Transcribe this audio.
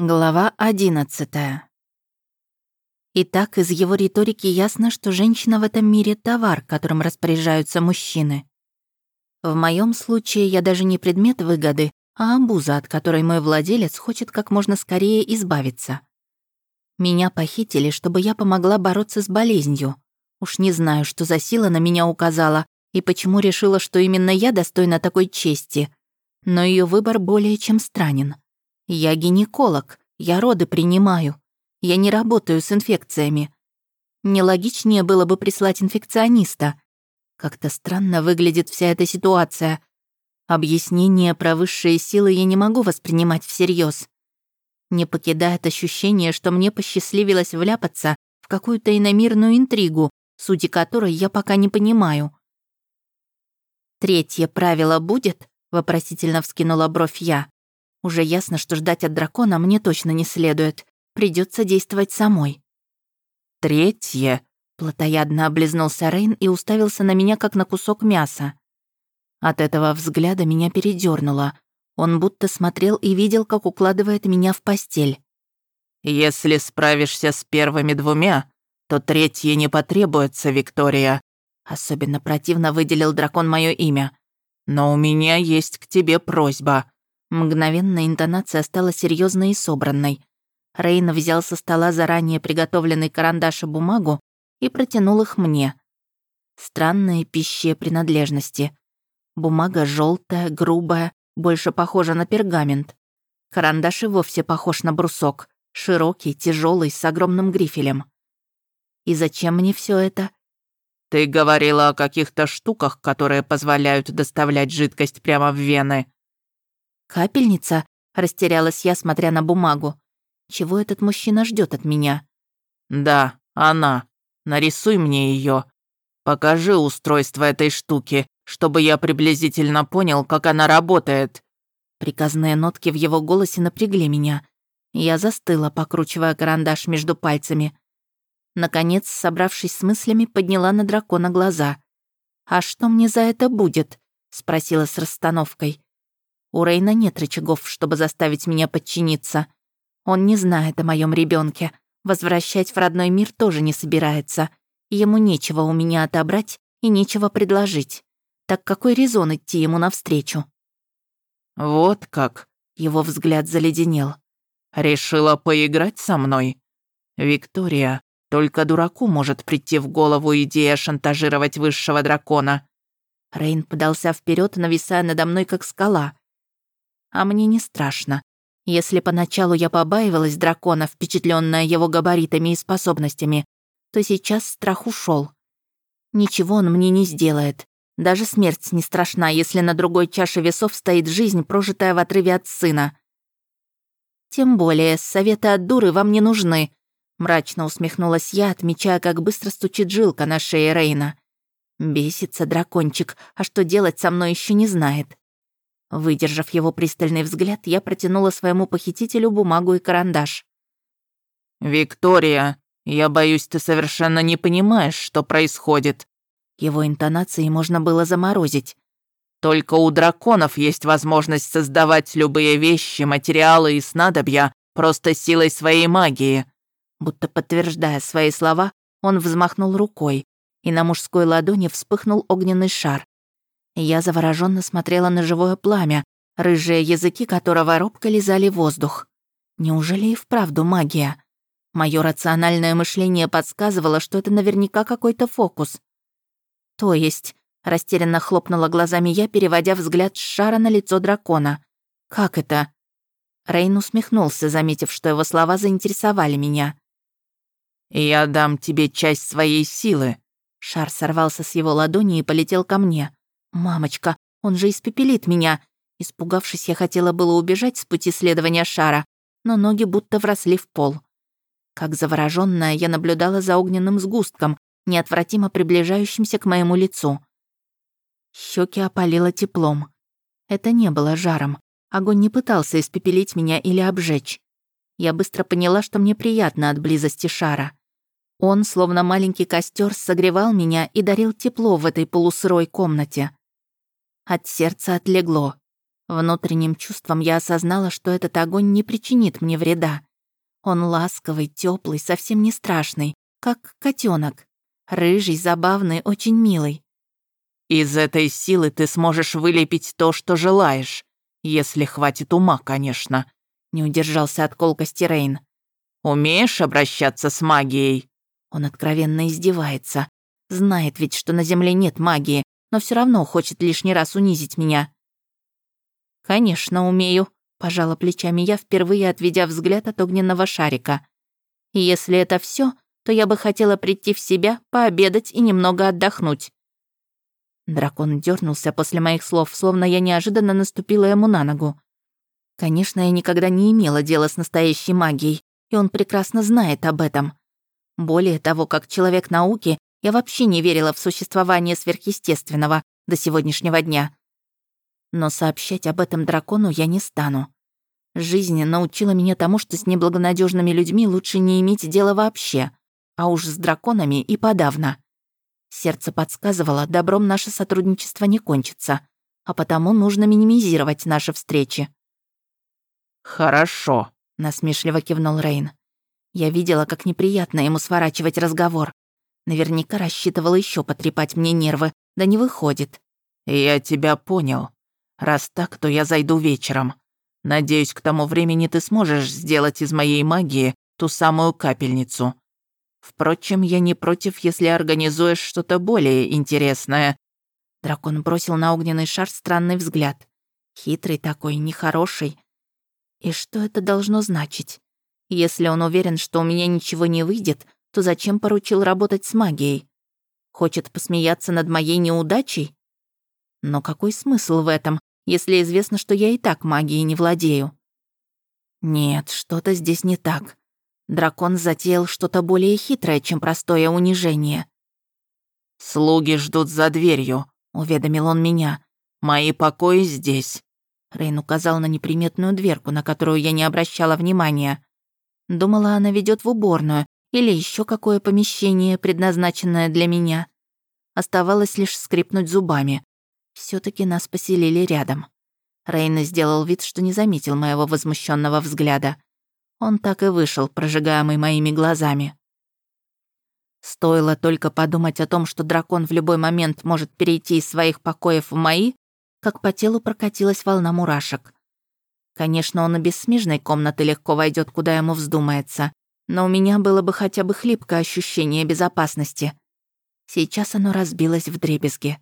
Глава одиннадцатая. Итак, из его риторики ясно, что женщина в этом мире — товар, которым распоряжаются мужчины. В моем случае я даже не предмет выгоды, а обуза, от которой мой владелец хочет как можно скорее избавиться. Меня похитили, чтобы я помогла бороться с болезнью. Уж не знаю, что за сила на меня указала и почему решила, что именно я достойна такой чести. Но ее выбор более чем странен. Я гинеколог, я роды принимаю. Я не работаю с инфекциями. Нелогичнее было бы прислать инфекциониста. Как-то странно выглядит вся эта ситуация. Объяснение про высшие силы я не могу воспринимать всерьез. Не покидает ощущение, что мне посчастливилось вляпаться в какую-то иномирную интригу, сути которой я пока не понимаю. «Третье правило будет?» — вопросительно вскинула бровь я. Уже ясно, что ждать от дракона мне точно не следует. Придется действовать самой. «Третье», — плотоядно облизнулся Рейн и уставился на меня, как на кусок мяса. От этого взгляда меня передернуло. Он будто смотрел и видел, как укладывает меня в постель. «Если справишься с первыми двумя, то третье не потребуется, Виктория». Особенно противно выделил дракон мое имя. «Но у меня есть к тебе просьба. Мгновенно интонация стала серьезной и собранной. Рейн взял со стола заранее приготовленный карандаш и бумагу и протянул их мне. Странные пищие принадлежности. Бумага желтая, грубая, больше похожа на пергамент. Карандаш и вовсе похож на брусок, широкий, тяжелый, с огромным грифелем. И зачем мне все это? Ты говорила о каких-то штуках, которые позволяют доставлять жидкость прямо в вены. «Капельница?» — растерялась я, смотря на бумагу. «Чего этот мужчина ждет от меня?» «Да, она. Нарисуй мне ее. Покажи устройство этой штуки, чтобы я приблизительно понял, как она работает». Приказные нотки в его голосе напрягли меня. Я застыла, покручивая карандаш между пальцами. Наконец, собравшись с мыслями, подняла на дракона глаза. «А что мне за это будет?» — спросила с расстановкой. У Рейна нет рычагов, чтобы заставить меня подчиниться. Он не знает о моем ребенке. Возвращать в родной мир тоже не собирается. Ему нечего у меня отобрать и нечего предложить. Так какой резон идти ему навстречу? «Вот как!» — его взгляд заледенел. «Решила поиграть со мной? Виктория, только дураку может прийти в голову идея шантажировать высшего дракона». Рейн подался вперед, нависая надо мной, как скала. А мне не страшно. Если поначалу я побаивалась дракона, впечатленная его габаритами и способностями, то сейчас страх ушел. Ничего он мне не сделает. Даже смерть не страшна, если на другой чаше весов стоит жизнь, прожитая в отрыве от сына. Тем более, советы от дуры вам не нужны, мрачно усмехнулась я, отмечая, как быстро стучит жилка на шее Рейна. Бесится дракончик, а что делать со мной еще не знает. Выдержав его пристальный взгляд, я протянула своему похитителю бумагу и карандаш. «Виктория, я боюсь, ты совершенно не понимаешь, что происходит». Его интонации можно было заморозить. «Только у драконов есть возможность создавать любые вещи, материалы и снадобья просто силой своей магии». Будто подтверждая свои слова, он взмахнул рукой, и на мужской ладони вспыхнул огненный шар. Я завороженно смотрела на живое пламя, рыжие языки которого робко лизали воздух. Неужели и вправду магия? Мое рациональное мышление подсказывало, что это наверняка какой-то фокус. То есть, растерянно хлопнула глазами я, переводя взгляд с шара на лицо дракона. Как это? Рейн усмехнулся, заметив, что его слова заинтересовали меня. «Я дам тебе часть своей силы». Шар сорвался с его ладони и полетел ко мне. «Мамочка, он же испепелит меня!» Испугавшись, я хотела было убежать с пути следования шара, но ноги будто вросли в пол. Как заворожённая, я наблюдала за огненным сгустком, неотвратимо приближающимся к моему лицу. Щеки опалило теплом. Это не было жаром. Огонь не пытался испепелить меня или обжечь. Я быстро поняла, что мне приятно от близости шара. Он, словно маленький костер, согревал меня и дарил тепло в этой полусырой комнате. От сердца отлегло. Внутренним чувством я осознала, что этот огонь не причинит мне вреда. Он ласковый, теплый, совсем не страшный, как котенок. Рыжий, забавный, очень милый. «Из этой силы ты сможешь вылепить то, что желаешь. Если хватит ума, конечно», — не удержался от колкости Рейн. «Умеешь обращаться с магией?» Он откровенно издевается. Знает ведь, что на Земле нет магии, но все равно хочет лишний раз унизить меня. «Конечно, умею», — пожала плечами я, впервые отведя взгляд от огненного шарика. «Если это все, то я бы хотела прийти в себя, пообедать и немного отдохнуть». Дракон дернулся после моих слов, словно я неожиданно наступила ему на ногу. Конечно, я никогда не имела дела с настоящей магией, и он прекрасно знает об этом. Более того, как человек науки, я вообще не верила в существование сверхъестественного до сегодняшнего дня. Но сообщать об этом дракону я не стану. Жизнь научила меня тому, что с неблагонадежными людьми лучше не иметь дела вообще, а уж с драконами и подавно. Сердце подсказывало, добром наше сотрудничество не кончится, а потому нужно минимизировать наши встречи. «Хорошо», — насмешливо кивнул Рейн. Я видела, как неприятно ему сворачивать разговор. Наверняка рассчитывал еще потрепать мне нервы, да не выходит. «Я тебя понял. Раз так, то я зайду вечером. Надеюсь, к тому времени ты сможешь сделать из моей магии ту самую капельницу. Впрочем, я не против, если организуешь что-то более интересное». Дракон бросил на огненный шар странный взгляд. Хитрый такой, нехороший. И что это должно значить? Если он уверен, что у меня ничего не выйдет, то зачем поручил работать с магией? Хочет посмеяться над моей неудачей? Но какой смысл в этом, если известно, что я и так магией не владею? Нет, что-то здесь не так. Дракон затеял что-то более хитрое, чем простое унижение. «Слуги ждут за дверью», — уведомил он меня. «Мои покои здесь». Рейн указал на неприметную дверку, на которую я не обращала внимания. Думала, она ведет в уборную или еще какое помещение, предназначенное для меня. Оставалось лишь скрипнуть зубами. все таки нас поселили рядом. Рейна сделал вид, что не заметил моего возмущенного взгляда. Он так и вышел, прожигаемый моими глазами. Стоило только подумать о том, что дракон в любой момент может перейти из своих покоев в мои, как по телу прокатилась волна мурашек. Конечно, он и без смежной комнаты легко войдет, куда ему вздумается, но у меня было бы хотя бы хлипкое ощущение безопасности. Сейчас оно разбилось в дребезги.